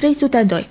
302.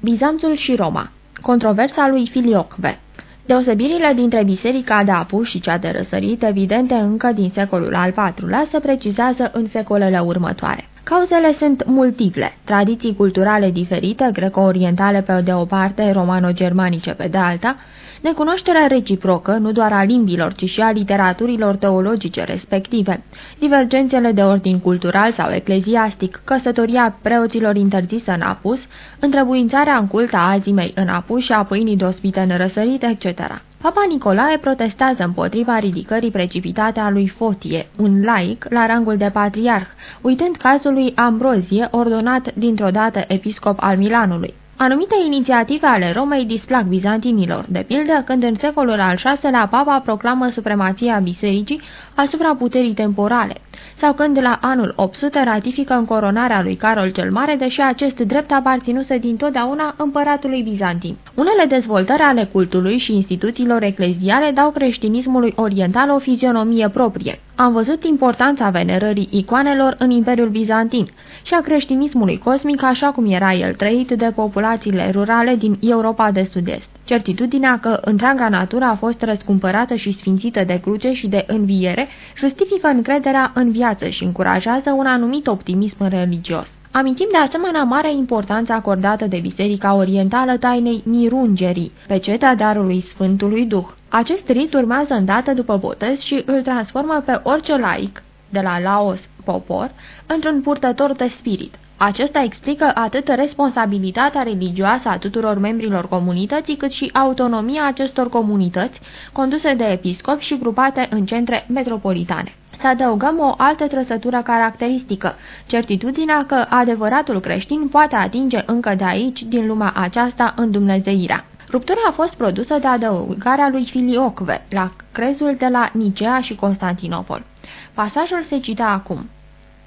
Bizanțul și Roma Controversa lui Filiocve Deosebirile dintre biserica de apus și cea de răsărit, evidente încă din secolul al IV-lea, se precizează în secolele următoare. Cauzele sunt multiple, tradiții culturale diferite, greco-orientale pe de o parte, romano-germanice pe de alta, necunoașterea reciprocă, nu doar a limbilor, ci și a literaturilor teologice respective, divergențele de ordin cultural sau ecleziastic, căsătoria preoților interzisă în apus, întrebuințarea în cult a azimei în apus și a pâinii dospite în răsărit, etc. Papa Nicolae protestează împotriva ridicării precipitate a lui Fotie, un laic, la rangul de patriarh, uitând cazul lui Ambrozie, ordonat dintr-o dată episcop al Milanului. Anumite inițiative ale Romei displac bizantinilor, de pildă când în secolul al VI-lea papa proclamă supremația bisericii asupra puterii temporale, sau când la anul 800 ratifică încoronarea lui Carol cel Mare, deși acest drept aparținuse dintotdeauna împăratului bizantin. Unele dezvoltări ale cultului și instituțiilor ecleziale dau creștinismului oriental o fizionomie proprie. Am văzut importanța venerării icoanelor în Imperiul Bizantin și a creștinismului cosmic așa cum era el trăit de populațiile rurale din Europa de Sud-Est. Certitudinea că întreaga natură a fost răscumpărată și sfințită de cruce și de înviere justifică încrederea în viață și încurajează un anumit optimism religios. Amintim de asemenea mare importanță acordată de Biserica Orientală tainei mirungerii, pecetea darului Sfântului Duh. Acest rit urmează îndată după botez și îl transformă pe orice laic, de la Laos, popor, într-un purtător de spirit. Acesta explică atât responsabilitatea religioasă a tuturor membrilor comunității, cât și autonomia acestor comunități, conduse de episcopi și grupate în centre metropolitane. Să adăugăm o altă trăsătură caracteristică, certitudinea că adevăratul creștin poate atinge încă de aici, din lumea aceasta, în Dumnezeirea. Ruptura a fost produsă de adăugarea lui Filiocve la crezul de la Nicea și Constantinopol. Pasajul se cita acum.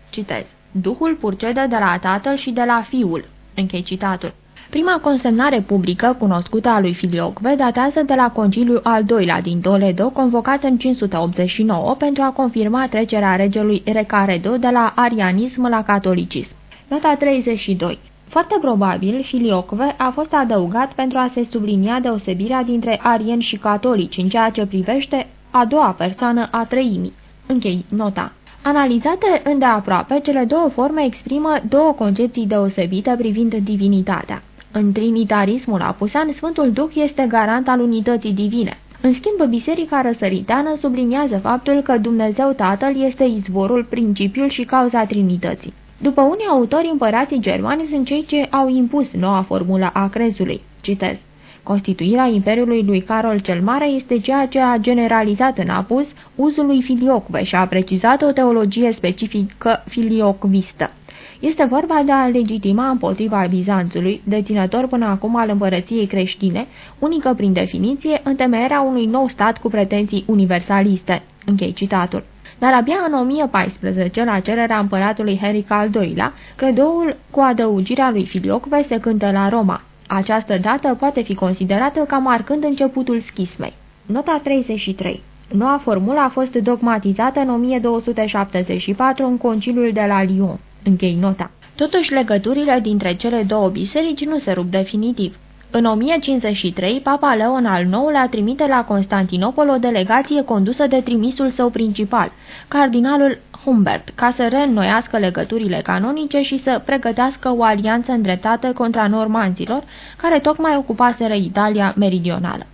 Citez. Duhul purcede de la tatăl și de la fiul. Închei citatul. Prima consemnare publică cunoscută a lui Filiocve datează de la Conciliul al doilea din Toledo, convocat în 589 pentru a confirma trecerea regelui Recaredo de la arianism la catolicism. Nota 32 foarte probabil, Filiocve a fost adăugat pentru a se sublinia deosebirea dintre arieni și catolici în ceea ce privește a doua persoană a treimii. Închei nota. Analizate îndeaproape, cele două forme exprimă două concepții deosebite privind divinitatea. În trinitarismul apusean, Sfântul Duh este garant al unității divine. În schimb, Biserica Răsăriteană subliniază faptul că Dumnezeu Tatăl este izvorul, principiul și cauza Trinității. După unii autori, împărații germani sunt cei ce au impus noua formulă a crezului. Citez. Constituirea Imperiului lui Carol cel Mare este ceea ce a generalizat în apus uzul lui filiocve și a precizat o teologie specifică filiocvistă. Este vorba de a legitima împotriva Bizanțului, deținător până acum al împărăției creștine, unică prin definiție, întemeierea unui nou stat cu pretenții universaliste. Închei citatul. Dar abia în 1014, la cererea împăratului Henric al II-lea, credoul cu adăugirea lui Filiocve se cântă la Roma. Această dată poate fi considerată ca marcând începutul schismei. Nota 33 Noua formulă a fost dogmatizată în 1274 în conciliul de la Lyon. Închei nota. Totuși, legăturile dintre cele două biserici nu se rup definitiv. În 1053, Papa Leon al IX-lea trimite la Constantinopol o delegație condusă de trimisul său principal, cardinalul Humbert, ca să reînnoiască legăturile canonice și să pregătească o alianță îndreptată contra normanzilor, care tocmai ocupaseră Italia meridională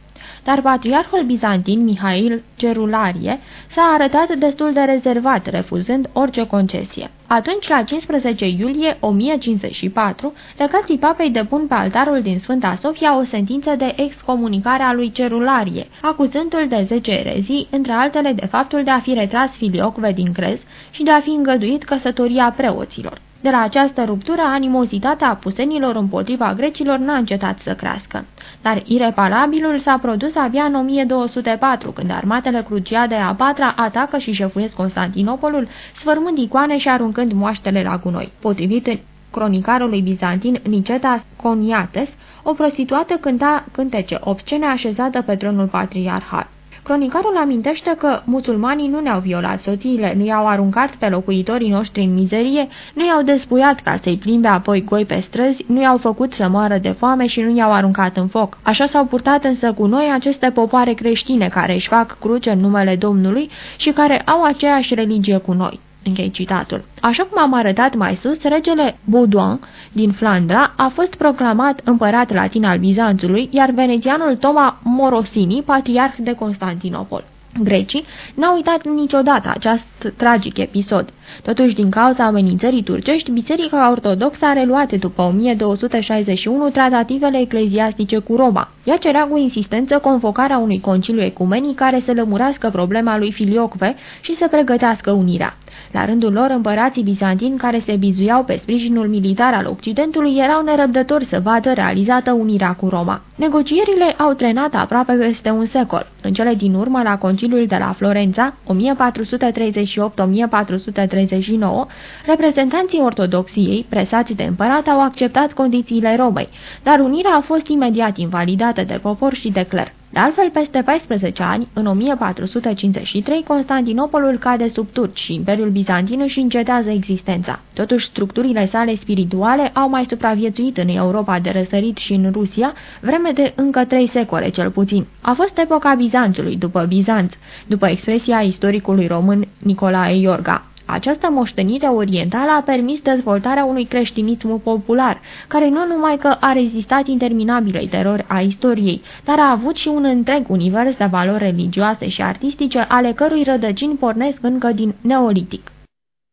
dar patriarhul bizantin Mihail Cerularie s-a arătat destul de rezervat, refuzând orice concesie. Atunci, la 15 iulie 1054, legații papei depun pe altarul din Sfânta Sofia o sentință de excomunicare a lui Cerularie, acuzându-l de 10 erezii, între altele de faptul de a fi retras filiocve din crez și de a fi îngăduit căsătoria preoților. De la această ruptură, animozitatea apusenilor împotriva grecilor n-a încetat să crească. Dar ireparabilul s-a produs abia în 1204, când armatele Cruciade a patra atacă și șefuiesc Constantinopolul, sfărmând icoane și aruncând moaștele la gunoi. Potrivit cronicarului bizantin Niceta Coniates, o prostituată cânta cântece obscene așezată pe tronul patriarhal. Cronicarul amintește că musulmanii nu ne-au violat soțiile, nu i-au aruncat pe locuitorii noștri în mizerie, nu i-au despuiat ca să-i plimbe apoi goi pe străzi, nu i-au făcut să moară de foame și nu i-au aruncat în foc. Așa s-au purtat însă cu noi aceste popoare creștine care își fac cruce în numele Domnului și care au aceeași religie cu noi. Închei citatul. Așa cum am arătat mai sus, regele Baudouin din Flandra a fost proclamat împărat latin al Bizanțului, iar venețianul Toma Morosini, patriarh de Constantinopol. Grecii n-au uitat niciodată acest tragic episod. Totuși, din cauza amenințării turcești, Biserica Ortodoxă a reluat după 1261 tratativele ecleziastice cu Roma. Ea cerea cu insistență convocarea unui conciliu ecumenic care să lămurească problema lui Filiocve și să pregătească unirea. La rândul lor, împărații bizantini care se bizuiau pe sprijinul militar al Occidentului erau nerăbdători să vadă realizată unirea cu Roma. Negocierile au trenat aproape peste un secol. În cele din urmă, la conciliul de la Florența, 1438-1439, reprezentanții ortodoxiei, presați de împărat, au acceptat condițiile Romei, dar unirea a fost imediat invalidată de popor și de cler. De altfel, peste 14 ani, în 1453, Constantinopolul cade sub turci și Imperiul Bizantin își încetează existența. Totuși, structurile sale spirituale au mai supraviețuit în Europa de răsărit și în Rusia, vreme de încă trei secole cel puțin. A fost epoca Bizanțului, după Bizanț, după expresia istoricului român Nicolae Iorga. Această moștenire orientală a permis dezvoltarea unui creștinism popular, care nu numai că a rezistat interminabilei terori a istoriei, dar a avut și un întreg univers de valori religioase și artistice, ale cărui rădăcini pornesc încă din neolitic.